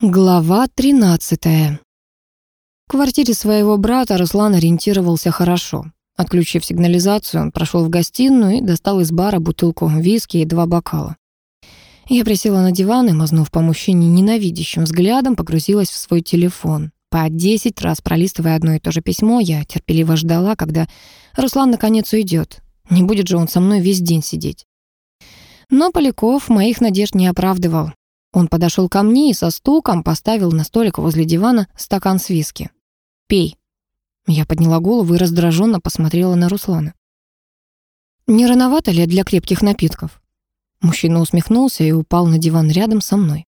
Глава 13. В квартире своего брата Руслан ориентировался хорошо. Отключив сигнализацию, он прошел в гостиную и достал из бара бутылку виски и два бокала. Я присела на диван и, мазнув по мужчине ненавидящим взглядом, погрузилась в свой телефон. По десять раз пролистывая одно и то же письмо, я терпеливо ждала, когда Руслан наконец уйдет. Не будет же он со мной весь день сидеть. Но Поляков моих надежд не оправдывал. Он подошел ко мне и со стуком поставил на столик возле дивана стакан с виски. «Пей». Я подняла голову и раздраженно посмотрела на Руслана. «Не рановато ли для крепких напитков?» Мужчина усмехнулся и упал на диван рядом со мной.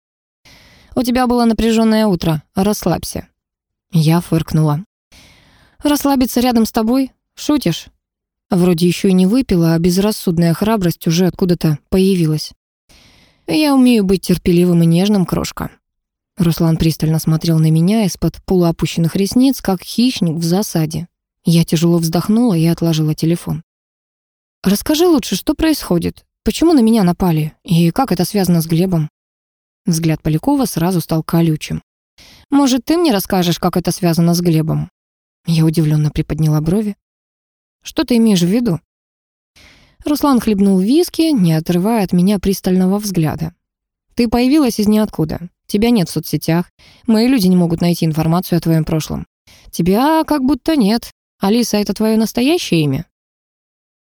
«У тебя было напряженное утро. Расслабься». Я фыркнула. «Расслабиться рядом с тобой? Шутишь?» Вроде еще и не выпила, а безрассудная храбрость уже откуда-то появилась. «Я умею быть терпеливым и нежным, крошка». Руслан пристально смотрел на меня из-под полуопущенных ресниц, как хищник в засаде. Я тяжело вздохнула и отложила телефон. «Расскажи лучше, что происходит? Почему на меня напали? И как это связано с Глебом?» Взгляд Полякова сразу стал колючим. «Может, ты мне расскажешь, как это связано с Глебом?» Я удивленно приподняла брови. «Что ты имеешь в виду?» Руслан хлебнул виски, не отрывая от меня пристального взгляда. «Ты появилась из ниоткуда. Тебя нет в соцсетях. Мои люди не могут найти информацию о твоем прошлом. Тебя как будто нет. Алиса — это твое настоящее имя?»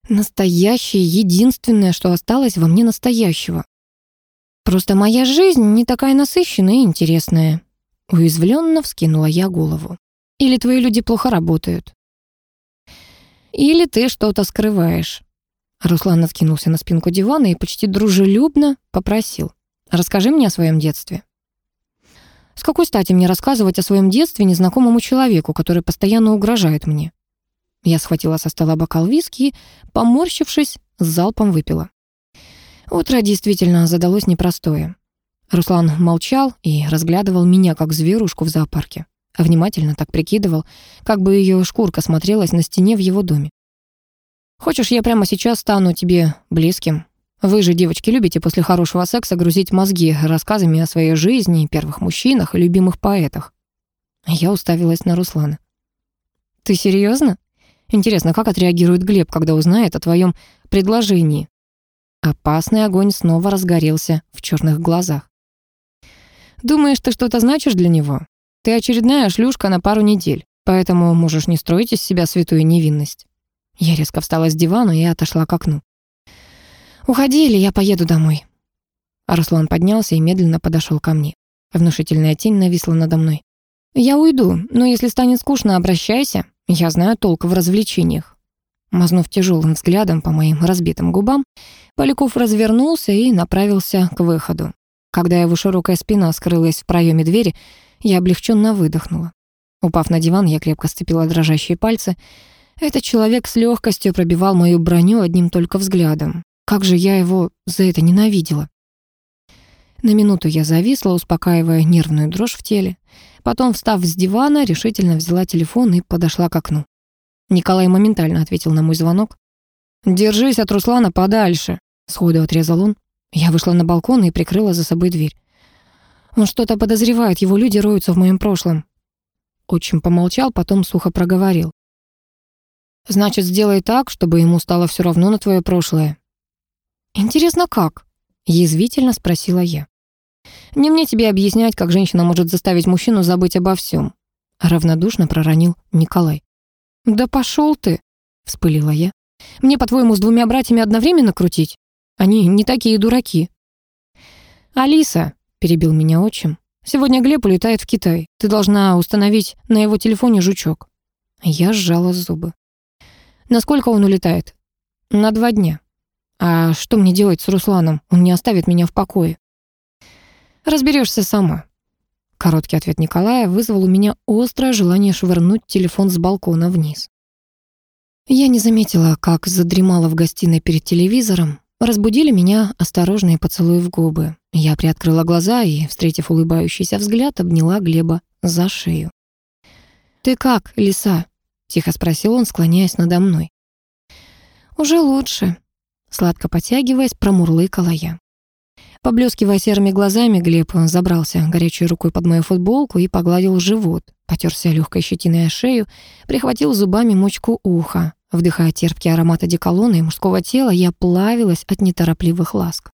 «Настоящее, единственное, что осталось во мне настоящего. Просто моя жизнь не такая насыщенная и интересная». Уязвленно вскинула я голову. «Или твои люди плохо работают?» «Или ты что-то скрываешь». Руслан откинулся на спинку дивана и почти дружелюбно попросил. «Расскажи мне о своем детстве». «С какой стати мне рассказывать о своем детстве незнакомому человеку, который постоянно угрожает мне?» Я схватила со стола бокал виски и, поморщившись, с залпом выпила. Утро действительно задалось непростое. Руслан молчал и разглядывал меня, как зверушку в зоопарке. Внимательно так прикидывал, как бы ее шкурка смотрелась на стене в его доме. Хочешь, я прямо сейчас стану тебе близким? Вы же, девочки, любите после хорошего секса грузить мозги рассказами о своей жизни, первых мужчинах и любимых поэтах. Я уставилась на Руслана. Ты серьезно? Интересно, как отреагирует Глеб, когда узнает о твоем предложении? Опасный огонь снова разгорелся в черных глазах. Думаешь, ты что-то значишь для него? Ты очередная шлюшка на пару недель, поэтому можешь не строить из себя святую невинность. Я резко встала с дивана и отошла к окну. «Уходи, или я поеду домой». Руслан поднялся и медленно подошел ко мне. Внушительная тень нависла надо мной. «Я уйду, но если станет скучно, обращайся. Я знаю толк в развлечениях». Мазнув тяжелым взглядом по моим разбитым губам, Поляков развернулся и направился к выходу. Когда его широкая спина скрылась в проеме двери, я облегченно выдохнула. Упав на диван, я крепко сцепила дрожащие пальцы, этот человек с легкостью пробивал мою броню одним только взглядом. Как же я его за это ненавидела. На минуту я зависла, успокаивая нервную дрожь в теле. Потом, встав с дивана, решительно взяла телефон и подошла к окну. Николай моментально ответил на мой звонок. «Держись от Руслана подальше», — сходу отрезал он. Я вышла на балкон и прикрыла за собой дверь. Он что-то подозревает, его люди роются в моем прошлом. Отчим помолчал, потом сухо проговорил. Значит, сделай так, чтобы ему стало все равно на твое прошлое. Интересно, как? Язвительно спросила я. Не мне тебе объяснять, как женщина может заставить мужчину забыть обо всем. Равнодушно проронил Николай. Да пошел ты, вспылила я. Мне, по-твоему, с двумя братьями одновременно крутить? Они не такие дураки. Алиса, перебил меня отчим, сегодня Глеб улетает в Китай. Ты должна установить на его телефоне жучок. Я сжала зубы. Насколько он улетает? На два дня. А что мне делать с Русланом? Он не оставит меня в покое. Разберешься сама. Короткий ответ Николая вызвал у меня острое желание швырнуть телефон с балкона вниз. Я не заметила, как задремала в гостиной перед телевизором. Разбудили меня осторожные поцелуи в губы. Я приоткрыла глаза и, встретив улыбающийся взгляд, обняла Глеба за шею. «Ты как, лиса?» Тихо спросил он, склоняясь надо мной. «Уже лучше», — сладко потягиваясь, промурлыкала я. Поблескивая серыми глазами, Глеб забрался горячей рукой под мою футболку и погладил живот, потерся легкой щетиной о шею, прихватил зубами мочку уха. Вдыхая терпкий аромат одеколона и мужского тела, я плавилась от неторопливых ласк.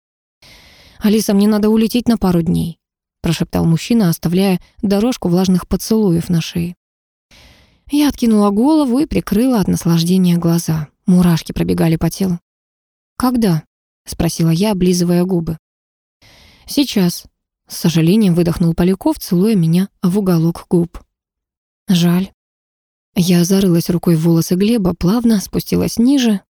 «Алиса, мне надо улететь на пару дней», прошептал мужчина, оставляя дорожку влажных поцелуев на шее. Я откинула голову и прикрыла от наслаждения глаза. Мурашки пробегали по телу. «Когда?» — спросила я, облизывая губы. «Сейчас», — с сожалением выдохнул Поляков, целуя меня в уголок губ. «Жаль». Я зарылась рукой в волосы Глеба, плавно спустилась ниже,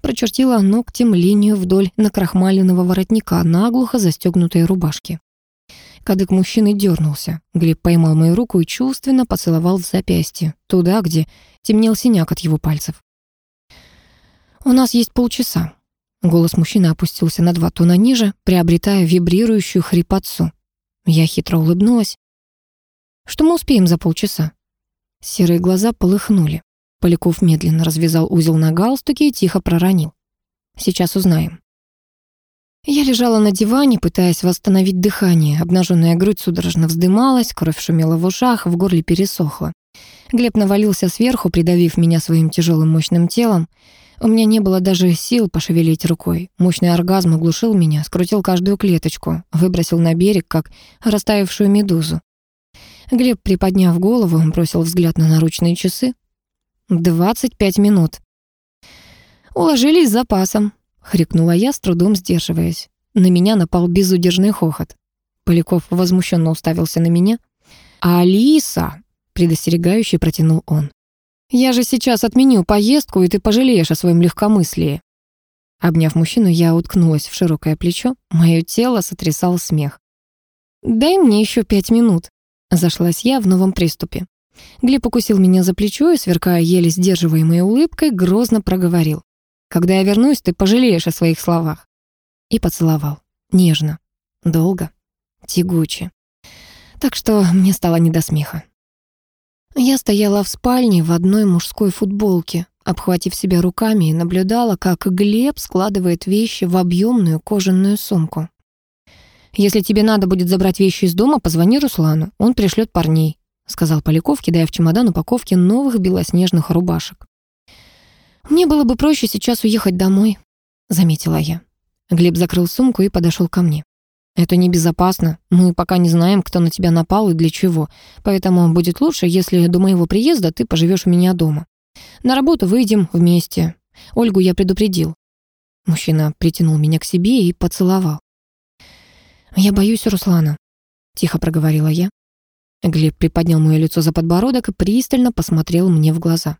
прочертила ногтем линию вдоль накрахмаленного воротника, наглухо застегнутой рубашки. Кадык мужчины дернулся. Глеб поймал мою руку и чувственно поцеловал в запястье, туда, где темнел синяк от его пальцев. «У нас есть полчаса». Голос мужчины опустился на два тона ниже, приобретая вибрирующую хрипотцу. Я хитро улыбнулась. «Что мы успеем за полчаса?» Серые глаза полыхнули. Поляков медленно развязал узел на галстуке и тихо проронил. «Сейчас узнаем». Я лежала на диване, пытаясь восстановить дыхание. Обнаженная грудь судорожно вздымалась, кровь шумела в ушах, в горле пересохла. Глеб навалился сверху, придавив меня своим тяжелым мощным телом. У меня не было даже сил пошевелить рукой. Мощный оргазм оглушил меня, скрутил каждую клеточку, выбросил на берег, как растаявшую медузу. Глеб, приподняв голову, бросил взгляд на наручные часы. «Двадцать пять минут». «Уложились с запасом», — хрикнула я, с трудом сдерживаясь. На меня напал безудержный хохот. Поляков возмущенно уставился на меня. «Алиса!» — предостерегающе протянул он. «Я же сейчас отменю поездку, и ты пожалеешь о своем легкомыслии». Обняв мужчину, я уткнулась в широкое плечо. Мое тело сотрясал смех. «Дай мне еще пять минут», — зашлась я в новом приступе. Глеб укусил меня за плечо и, сверкая еле сдерживаемой улыбкой, грозно проговорил. Когда я вернусь, ты пожалеешь о своих словах». И поцеловал. Нежно, долго, тягуче. Так что мне стало не до смеха. Я стояла в спальне в одной мужской футболке, обхватив себя руками и наблюдала, как Глеб складывает вещи в объемную кожаную сумку. «Если тебе надо будет забрать вещи из дома, позвони Руслану, он пришлет парней», сказал Поляков, кидая в чемодан упаковки новых белоснежных рубашек. «Мне было бы проще сейчас уехать домой», — заметила я. Глеб закрыл сумку и подошел ко мне. «Это небезопасно. Мы пока не знаем, кто на тебя напал и для чего. Поэтому будет лучше, если до моего приезда ты поживешь у меня дома. На работу выйдем вместе. Ольгу я предупредил». Мужчина притянул меня к себе и поцеловал. «Я боюсь Руслана», — тихо проговорила я. Глеб приподнял мое лицо за подбородок и пристально посмотрел мне в глаза.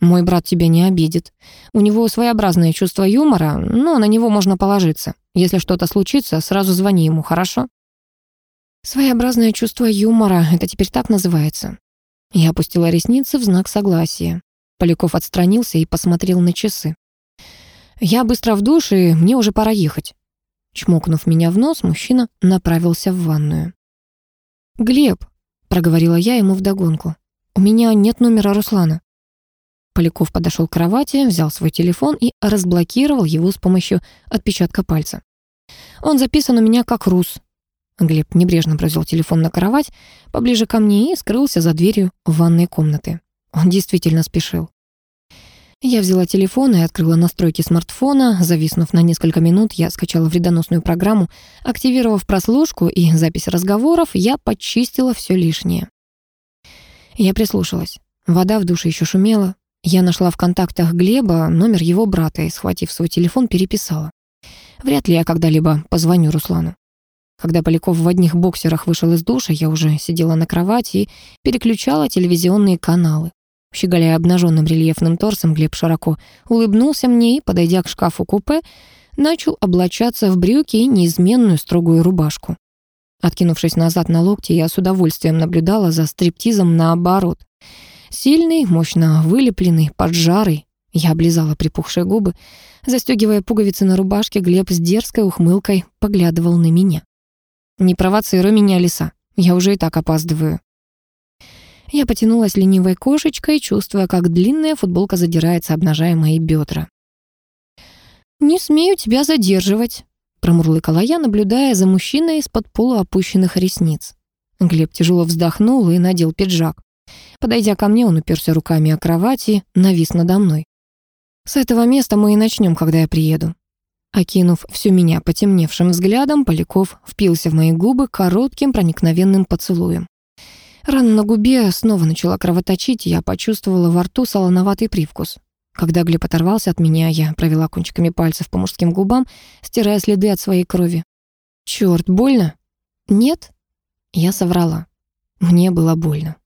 Мой брат тебя не обидит. У него своеобразное чувство юмора, но на него можно положиться. Если что-то случится, сразу звони ему, хорошо? Своеобразное чувство юмора — это теперь так называется. Я опустила ресницы в знак согласия. Поляков отстранился и посмотрел на часы. «Я быстро в душ, и мне уже пора ехать». Чмокнув меня в нос, мужчина направился в ванную. «Глеб», — проговорила я ему вдогонку, — «у меня нет номера Руслана». Поляков подошел к кровати, взял свой телефон и разблокировал его с помощью отпечатка пальца. «Он записан у меня как Рус». Глеб небрежно бросил телефон на кровать поближе ко мне и скрылся за дверью ванной комнаты. Он действительно спешил. Я взяла телефон и открыла настройки смартфона. Зависнув на несколько минут, я скачала вредоносную программу. Активировав прослушку и запись разговоров, я почистила все лишнее. Я прислушалась. Вода в душе еще шумела. Я нашла в контактах Глеба номер его брата и, схватив свой телефон, переписала. Вряд ли я когда-либо позвоню Руслану. Когда Поляков в одних боксерах вышел из душа, я уже сидела на кровати и переключала телевизионные каналы. Щеголяя обнаженным рельефным торсом, Глеб широко улыбнулся мне и, подойдя к шкафу купе, начал облачаться в брюки и неизменную строгую рубашку. Откинувшись назад на локти, я с удовольствием наблюдала за стриптизом наоборот. Сильный, мощно вылепленный, поджарый. Я облизала припухшие губы. Застегивая пуговицы на рубашке, Глеб с дерзкой ухмылкой поглядывал на меня. «Не провоцируй меня, лиса. Я уже и так опаздываю». Я потянулась ленивой кошечкой, чувствуя, как длинная футболка задирается, обнажая мои бедра. «Не смею тебя задерживать», Промурлыкала я, наблюдая за мужчиной из-под полуопущенных ресниц. Глеб тяжело вздохнул и надел пиджак. Подойдя ко мне, он уперся руками о кровать и навис надо мной. «С этого места мы и начнем, когда я приеду». Окинув всю меня потемневшим взглядом, Поляков впился в мои губы коротким проникновенным поцелуем. Рана на губе снова начала кровоточить, я почувствовала во рту солоноватый привкус. Когда Глеб оторвался от меня, я провела кончиками пальцев по мужским губам, стирая следы от своей крови. «Чёрт, больно?» «Нет?» Я соврала. Мне было больно.